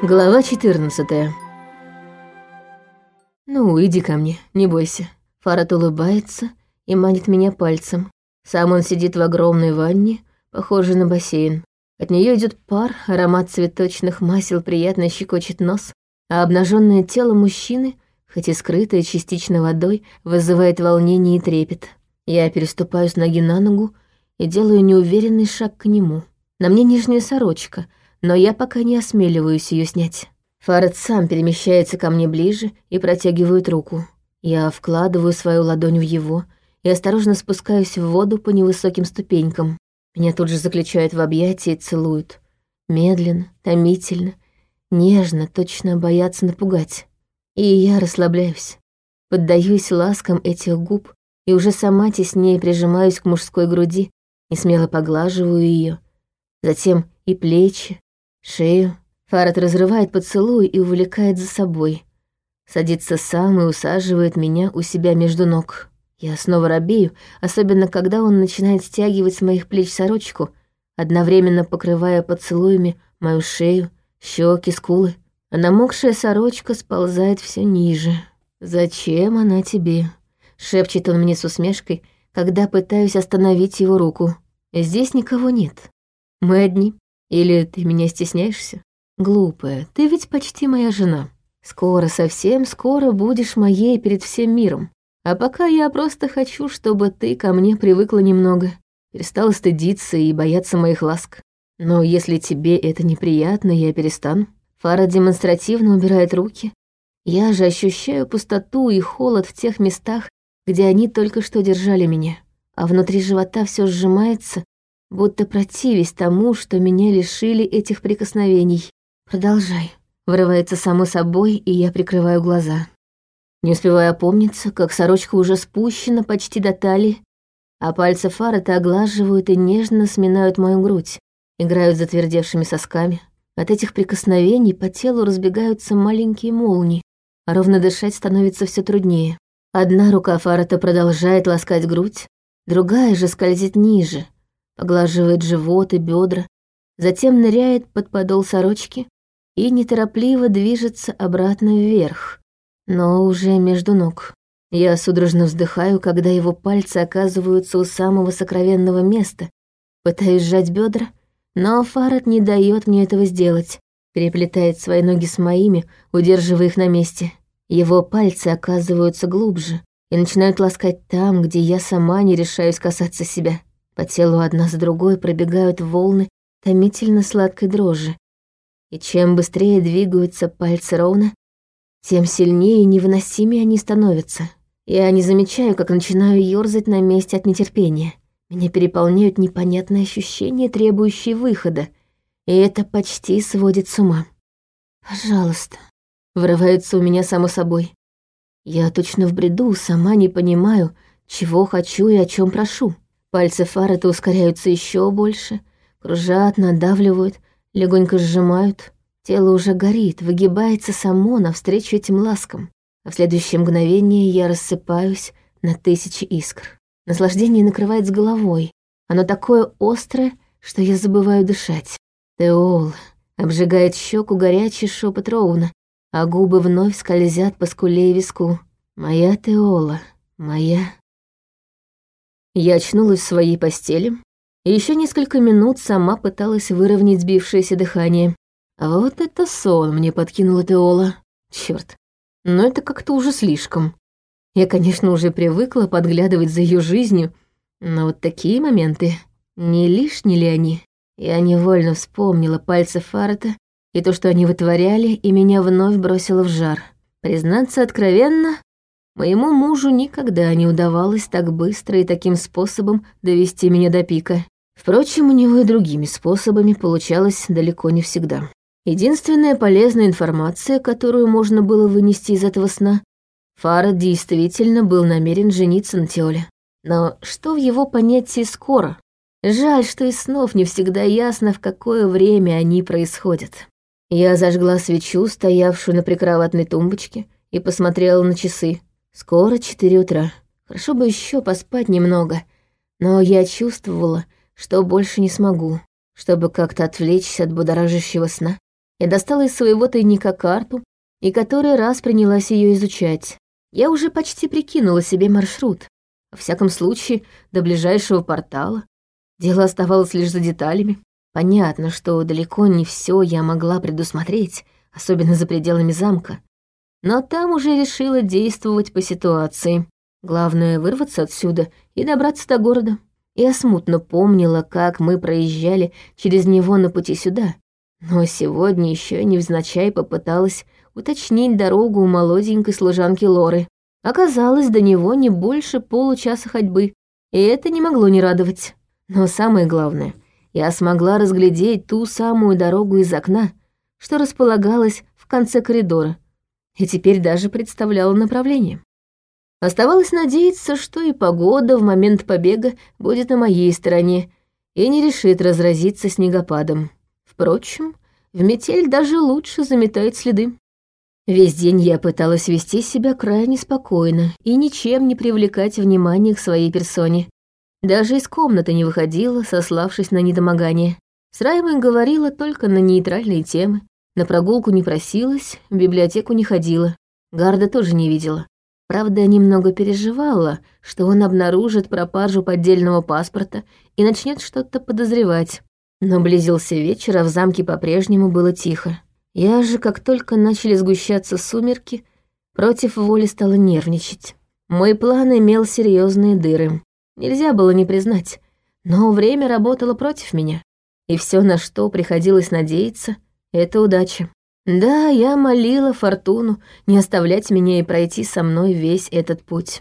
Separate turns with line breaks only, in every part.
Глава 14 «Ну, иди ко мне, не бойся». Фарад улыбается и манит меня пальцем. Сам он сидит в огромной ванне, похожей на бассейн. От нее идет пар, аромат цветочных масел приятно щекочет нос, а обнаженное тело мужчины, хоть и скрытое частично водой, вызывает волнение и трепет. Я переступаю с ноги на ногу и делаю неуверенный шаг к нему. На мне нижняя сорочка, но я пока не осмеливаюсь ее снять. Фаред сам перемещается ко мне ближе и протягивает руку. Я вкладываю свою ладонь в его и осторожно спускаюсь в воду по невысоким ступенькам. Меня тут же заключают в объятия и целуют. Медленно, томительно, нежно, точно боятся напугать. И я расслабляюсь. Поддаюсь ласкам этих губ и уже сама теснее прижимаюсь к мужской груди и смело поглаживаю ее. Затем и плечи, шею. Фарад разрывает поцелуй и увлекает за собой. Садится сам и усаживает меня у себя между ног. Я снова робею, особенно когда он начинает стягивать с моих плеч сорочку, одновременно покрывая поцелуями мою шею, щеки, скулы. А намокшая сорочка сползает все ниже. «Зачем она тебе?» — шепчет он мне с усмешкой, когда пытаюсь остановить его руку. «Здесь никого нет. Мы одни. Или ты меня стесняешься? Глупая, ты ведь почти моя жена. Скоро, совсем скоро будешь моей перед всем миром. А пока я просто хочу, чтобы ты ко мне привыкла немного, перестала стыдиться и бояться моих ласк. Но если тебе это неприятно, я перестану. Фара демонстративно убирает руки. Я же ощущаю пустоту и холод в тех местах, где они только что держали меня. А внутри живота все сжимается, будто противясь тому, что меня лишили этих прикосновений. «Продолжай», — вырывается само собой, и я прикрываю глаза. Не успеваю опомниться, как сорочка уже спущена почти до талии, а пальцы Фарета оглаживают и нежно сминают мою грудь, играют затвердевшими сосками. От этих прикосновений по телу разбегаются маленькие молнии, а ровно дышать становится все труднее. Одна рука Фарета продолжает ласкать грудь, другая же скользит ниже — поглаживает живот и бедра, затем ныряет под подол сорочки и неторопливо движется обратно вверх, но уже между ног. Я судорожно вздыхаю, когда его пальцы оказываются у самого сокровенного места, пытаюсь сжать бедра, но Фарад не дает мне этого сделать, переплетает свои ноги с моими, удерживая их на месте. Его пальцы оказываются глубже и начинают ласкать там, где я сама не решаюсь касаться себя. По телу одна за другой пробегают волны томительно сладкой дрожи. И чем быстрее двигаются пальцы ровно, тем сильнее и невыносимее они становятся. Я не замечаю, как начинаю ёрзать на месте от нетерпения. Меня переполняют непонятные ощущения, требующие выхода, и это почти сводит с ума. «Пожалуйста», — вырывается у меня само собой. Я точно в бреду, сама не понимаю, чего хочу и о чем прошу. Пальцы Фарета ускоряются еще больше, кружат, надавливают, легонько сжимают. Тело уже горит, выгибается само навстречу этим ласкам. А в следующее мгновение я рассыпаюсь на тысячи искр. Наслаждение накрывает с головой. Оно такое острое, что я забываю дышать. Теол обжигает щеку горячий шепот Роуна, а губы вновь скользят по скуле и виску. Моя Теола, моя я очнулась в своей постели и еще несколько минут сама пыталась выровнять сбившееся дыхание. Вот это сон мне подкинула Теола. Черт, но это как-то уже слишком. Я, конечно, уже привыкла подглядывать за ее жизнью, но вот такие моменты, не лишние ли они? Я невольно вспомнила пальцы Фарета и то, что они вытворяли, и меня вновь бросило в жар. Признаться откровенно, Моему мужу никогда не удавалось так быстро и таким способом довести меня до пика. Впрочем, у него и другими способами получалось далеко не всегда. Единственная полезная информация, которую можно было вынести из этого сна, Фара действительно был намерен жениться на Теоле. Но что в его понятии «скоро»? Жаль, что из снов не всегда ясно, в какое время они происходят. Я зажгла свечу, стоявшую на прикроватной тумбочке, и посмотрела на часы. Скоро четыре утра. Хорошо бы еще поспать немного, но я чувствовала, что больше не смогу. Чтобы как-то отвлечься от будоражащего сна, Я достала из своего тайника карту и который раз принялась ее изучать. Я уже почти прикинула себе маршрут. Во всяком случае, до ближайшего портала. Дело оставалось лишь за деталями. Понятно, что далеко не все я могла предусмотреть, особенно за пределами замка. Но там уже решила действовать по ситуации. Главное — вырваться отсюда и добраться до города. Я смутно помнила, как мы проезжали через него на пути сюда. Но сегодня еще невзначай попыталась уточнить дорогу у молоденькой служанки Лоры. Оказалось, до него не больше получаса ходьбы, и это не могло не радовать. Но самое главное, я смогла разглядеть ту самую дорогу из окна, что располагалась в конце коридора, и теперь даже представляла направление. Оставалось надеяться, что и погода в момент побега будет на моей стороне и не решит разразиться снегопадом. Впрочем, в метель даже лучше заметает следы. Весь день я пыталась вести себя крайне спокойно и ничем не привлекать внимание к своей персоне. Даже из комнаты не выходила, сославшись на недомогание. С Раймой говорила только на нейтральные темы. На прогулку не просилась, в библиотеку не ходила. Гарда тоже не видела. Правда, немного переживала, что он обнаружит пропажу поддельного паспорта и начнет что-то подозревать. Но близился вечер, а в замке по-прежнему было тихо. Я же, как только начали сгущаться сумерки, против воли стала нервничать. Мой план имел серьезные дыры. Нельзя было не признать. Но время работало против меня. И все, на что приходилось надеяться, — это удача. Да, я молила Фортуну не оставлять меня и пройти со мной весь этот путь.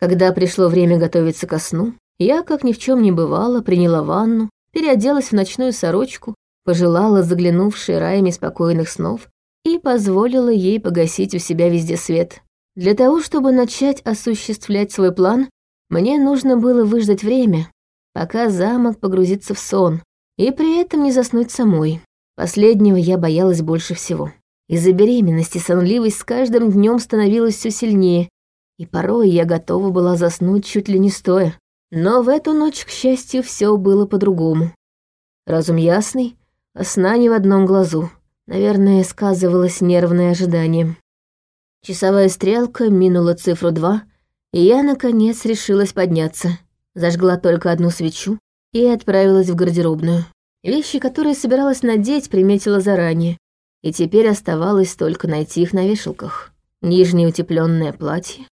Когда пришло время готовиться ко сну, я, как ни в чем не бывало, приняла ванну, переоделась в ночную сорочку, пожелала заглянувшей Райме спокойных снов и позволила ей погасить у себя везде свет. Для того, чтобы начать осуществлять свой план, мне нужно было выждать время, пока замок погрузится в сон, и при этом не заснуть самой. Последнего я боялась больше всего. Из-за беременности сонливость с каждым днем становилась все сильнее, и порой я готова была заснуть чуть ли не стоя. Но в эту ночь, к счастью, все было по-другому. Разум ясный, а сна не в одном глазу. Наверное, сказывалось нервное ожидание. Часовая стрелка минула цифру два, и я, наконец, решилась подняться. Зажгла только одну свечу и отправилась в гардеробную. Вещи, которые собиралась надеть, приметила заранее, и теперь оставалось только найти их на вешалках. Нижнее утепленное платье,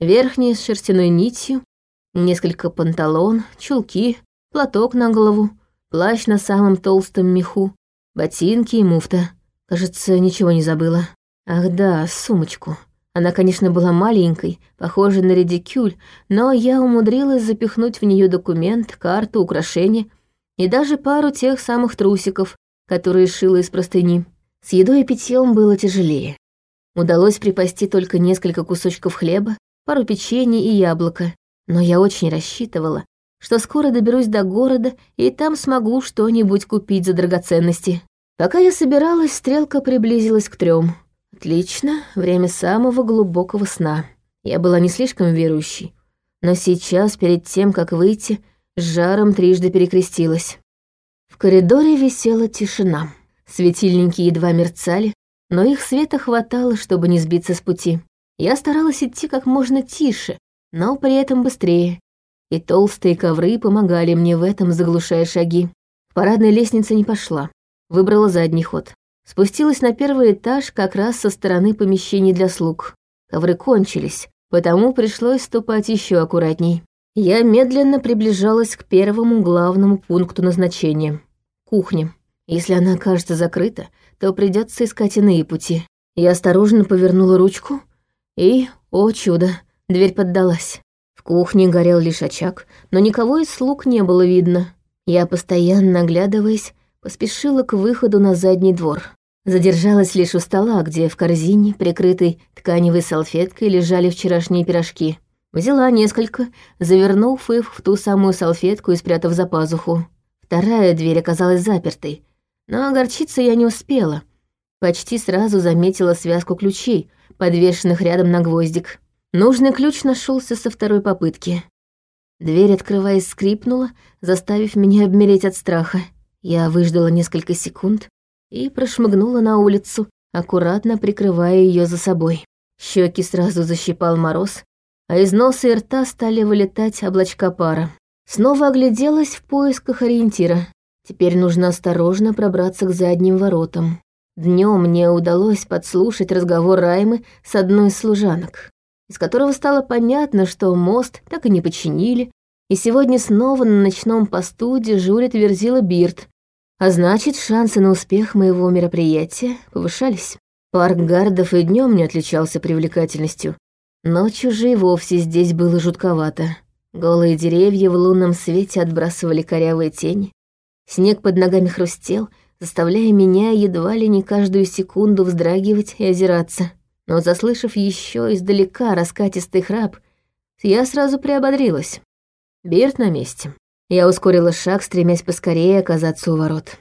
верхнее с шерстяной нитью, несколько панталон, чулки, платок на голову, плащ на самом толстом меху, ботинки и муфта. Кажется, ничего не забыла. Ах да, сумочку. Она, конечно, была маленькой, похожей на редикюль, но я умудрилась запихнуть в нее документ, карту, украшения — и даже пару тех самых трусиков, которые шила из простыни. С едой и питьем было тяжелее. Удалось припасти только несколько кусочков хлеба, пару печенья и яблоко, но я очень рассчитывала, что скоро доберусь до города и там смогу что-нибудь купить за драгоценности. Пока я собиралась, стрелка приблизилась к трем. Отлично, время самого глубокого сна. Я была не слишком верующей, но сейчас, перед тем, как выйти, с жаром трижды перекрестилась. В коридоре висела тишина. Светильники едва мерцали, но их света хватало, чтобы не сбиться с пути. Я старалась идти как можно тише, но при этом быстрее. И толстые ковры помогали мне в этом, заглушая шаги. В парадной лестнице не пошла. Выбрала задний ход. Спустилась на первый этаж как раз со стороны помещений для слуг. Ковры кончились, потому пришлось ступать еще аккуратней. Я медленно приближалась к первому главному пункту назначения — кухне. Если она окажется закрыта, то придется искать иные пути. Я осторожно повернула ручку, и, о чудо, дверь поддалась. В кухне горел лишь очаг, но никого из слуг не было видно. Я, постоянно оглядываясь, поспешила к выходу на задний двор. Задержалась лишь у стола, где в корзине, прикрытой тканевой салфеткой, лежали вчерашние пирожки — Взяла несколько, завернув их в ту самую салфетку и спрятав за пазуху. Вторая дверь оказалась запертой, но огорчиться я не успела. Почти сразу заметила связку ключей, подвешенных рядом на гвоздик. Нужный ключ нашелся со второй попытки. Дверь, открываясь, скрипнула, заставив меня обмереть от страха. Я выждала несколько секунд, и прошмыгнула на улицу, аккуратно прикрывая ее за собой. Щеки сразу защипал мороз, а из носа и рта стали вылетать облачка пара. Снова огляделась в поисках ориентира. Теперь нужно осторожно пробраться к задним воротам. Днем мне удалось подслушать разговор Раймы с одной из служанок, из которого стало понятно, что мост так и не починили, и сегодня снова на ночном посту дежурит Верзила Бирт, а значит, шансы на успех моего мероприятия повышались. Парк гардов и днем не отличался привлекательностью. Ночью же и вовсе здесь было жутковато. Голые деревья в лунном свете отбрасывали корявые тени. Снег под ногами хрустел, заставляя меня едва ли не каждую секунду вздрагивать и озираться. Но, заслышав еще издалека раскатистый храп, я сразу приободрилась. Бирт на месте. Я ускорила шаг, стремясь поскорее оказаться у ворот.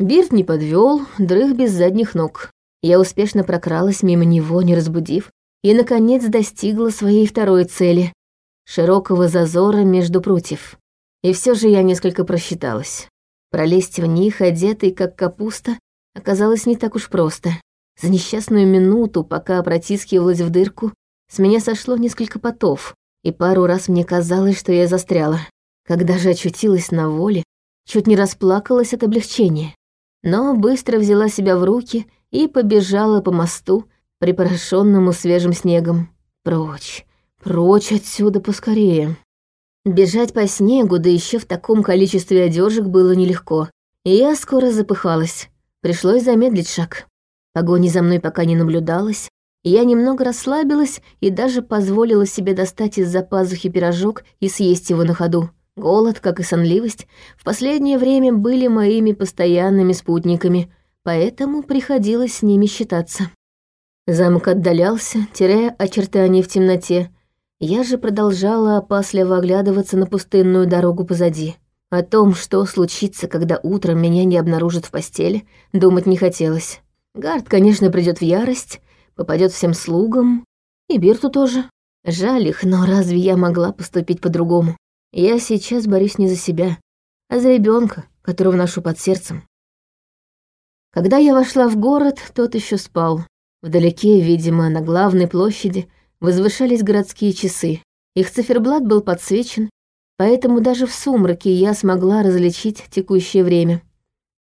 Бирт не подвел, дрых без задних ног. Я успешно прокралась мимо него, не разбудив, и, наконец, достигла своей второй цели — широкого зазора между прутьев. И все же я несколько просчиталась. Пролезть в них, одетый как капуста, оказалось не так уж просто. За несчастную минуту, пока протискивалась в дырку, с меня сошло несколько потов, и пару раз мне казалось, что я застряла. Когда же очутилась на воле, чуть не расплакалась от облегчения. Но быстро взяла себя в руки и побежала по мосту, припорошенному свежим снегом. Прочь, прочь отсюда поскорее. Бежать по снегу, да еще в таком количестве одежек было нелегко, и я скоро запыхалась. Пришлось замедлить шаг. Погони за мной пока не наблюдалось, я немного расслабилась и даже позволила себе достать из-за пазухи пирожок и съесть его на ходу. Голод, как и сонливость, в последнее время были моими постоянными спутниками, поэтому приходилось с ними считаться. Замок отдалялся, теряя очертания в темноте. Я же продолжала опасливо оглядываться на пустынную дорогу позади. О том, что случится, когда утром меня не обнаружат в постели, думать не хотелось. Гард, конечно, придет в ярость, попадет всем слугам, и Бирту тоже. Жаль их, но разве я могла поступить по-другому? Я сейчас борюсь не за себя, а за ребенка, которого ношу под сердцем. Когда я вошла в город, тот еще спал. Вдалеке, видимо, на главной площади возвышались городские часы. Их циферблат был подсвечен, поэтому даже в сумраке я смогла различить текущее время.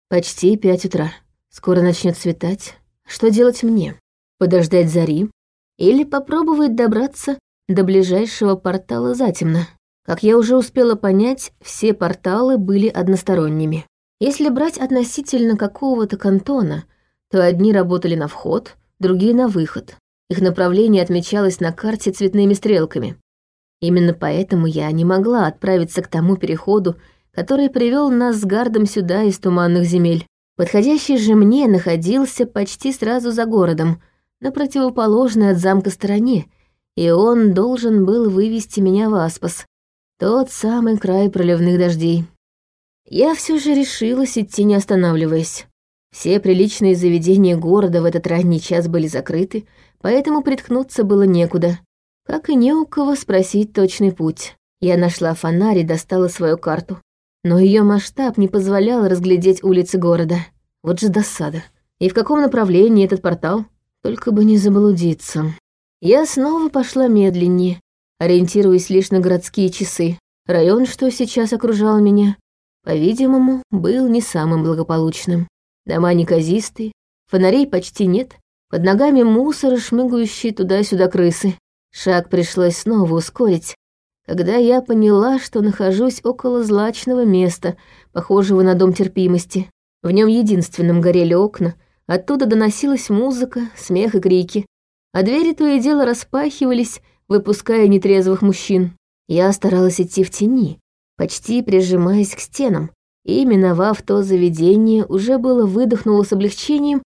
Почти пять утра. Скоро начнет светать. Что делать мне? подождать зари или попробовать добраться до ближайшего портала затемно. Как я уже успела понять, все порталы были односторонними. Если брать относительно какого-то кантона, то одни работали на вход, другие на выход. Их направление отмечалось на карте цветными стрелками. Именно поэтому я не могла отправиться к тому переходу, который привел нас с Гардом сюда из туманных земель. Подходящий же мне находился почти сразу за городом, на противоположной от замка стороне, и он должен был вывести меня в Аспас, тот самый край проливных дождей. Я все же решилась идти, не останавливаясь. Все приличные заведения города в этот ранний час были закрыты, поэтому приткнуться было некуда, как и не у кого спросить точный путь. Я нашла фонарь и достала свою карту. Но ее масштаб не позволял разглядеть улицы города. Вот же досада. И в каком направлении этот портал? Только бы не заблудиться. Я снова пошла медленнее, ориентируясь лишь на городские часы. Район, что сейчас окружал меня, по-видимому, был не самым благополучным. Дома неказистые, фонарей почти нет, под ногами мусор шмыгающие туда-сюда крысы. Шаг пришлось снова ускорить, когда я поняла, что нахожусь около злачного места, похожего на дом терпимости. В нем единственном горели окна — Оттуда доносилась музыка, смех и крики, а двери то и дело распахивались, выпуская нетрезвых мужчин. Я старалась идти в тени, почти прижимаясь к стенам, и, миновав то заведение, уже было выдохнула с облегчением,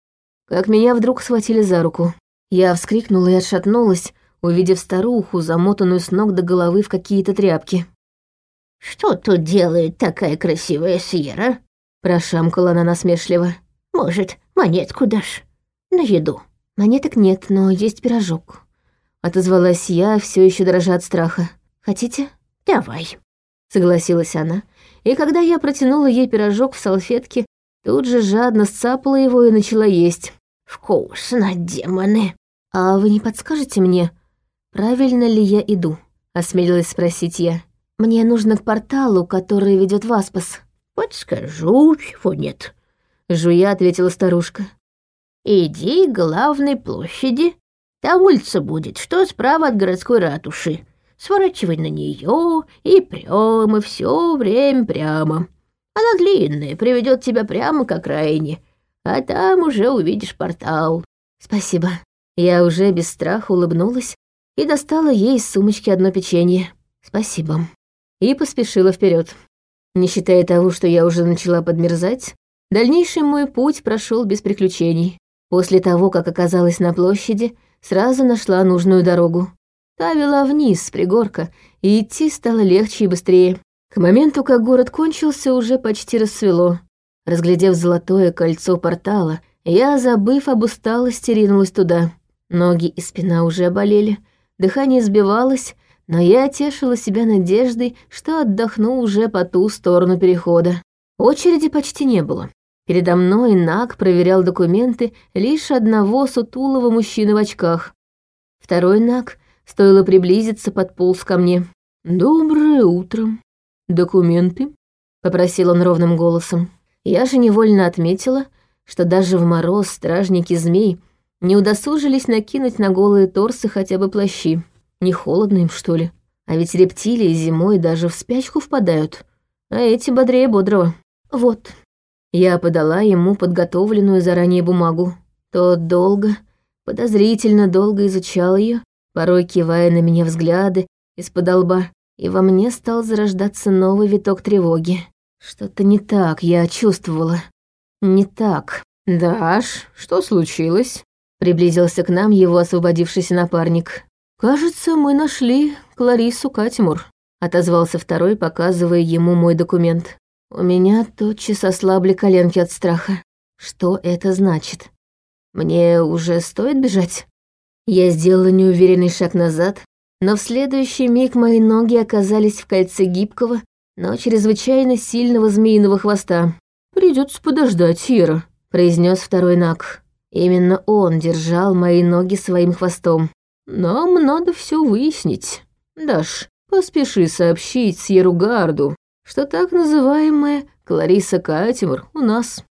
как меня вдруг схватили за руку. Я вскрикнула и отшатнулась, увидев старуху, замотанную с ног до головы в какие-то тряпки.
«Что тут делает такая красивая Сьерра?»
— прошамкала она насмешливо.
«Может, монетку дашь? На еду».
«Монеток нет, но есть пирожок». Отозвалась я, все еще дрожа от страха. «Хотите?»
«Давай», —
согласилась она. И когда я протянула ей пирожок в салфетке, Тут же жадно сцапала его и начала есть.
«Вкусно, демоны!»
«А вы не подскажете мне, правильно ли я иду?» — осмелилась спросить я. «Мне нужно к порталу, который ведет в Аспас».
«Подскажу, чего нет», —
жуя ответила старушка.
«Иди к главной площади. Там улица будет, что справа от городской ратуши. Сворачивай на нее и прямо, все время прямо. Она длинная, приведет тебя прямо к окраине, а там уже увидишь портал».
«Спасибо». Я уже без страха улыбнулась и достала ей из сумочки одно печенье. «Спасибо». И поспешила вперед. Не считая того, что я уже начала подмерзать, дальнейший мой путь прошел без приключений. После того, как оказалась на площади, сразу нашла нужную дорогу. Та вела вниз с пригорка, и идти стало легче и быстрее. К моменту, как город кончился, уже почти рассвело. Разглядев золотое кольцо портала, я, забыв об усталости, ринулась туда. Ноги и спина уже болели, дыхание сбивалось, но я тешила себя надеждой, что отдохну уже по ту сторону перехода. Очереди почти не было. Передо мной Наг проверял документы лишь одного сутулого мужчины в очках. Второй Наг, стоило приблизиться, подполз ко мне. «Доброе утро. Документы?» — попросил он ровным голосом. Я же невольно отметила, что даже в мороз стражники змей не удосужились накинуть на голые торсы хотя бы плащи. Не холодно им, что ли? А ведь рептилии зимой даже в спячку впадают, а эти бодрее бодрого. Вот. Я подала ему подготовленную заранее бумагу. Тот долго, подозрительно долго изучал ее, порой кивая на меня взгляды из-под лба, и во мне стал зарождаться новый виток тревоги. Что-то не так, я чувствовала. Не так. «Даш, что случилось?» Приблизился к нам его освободившийся напарник. «Кажется, мы нашли Кларису Катимур», — отозвался второй, показывая ему мой документ. У меня тотчас ослабли коленки от страха. Что это значит? Мне уже стоит бежать? Я сделала неуверенный шаг назад, но в следующий миг мои ноги оказались в кольце гибкого, но чрезвычайно сильного змеиного хвоста. Придется подождать, Сира», — произнес второй Нак. Именно он держал мои ноги своим хвостом. Нам надо все выяснить. Даш, поспеши сообщить Сьеругарду, что так называемая Клариса Катимур у нас.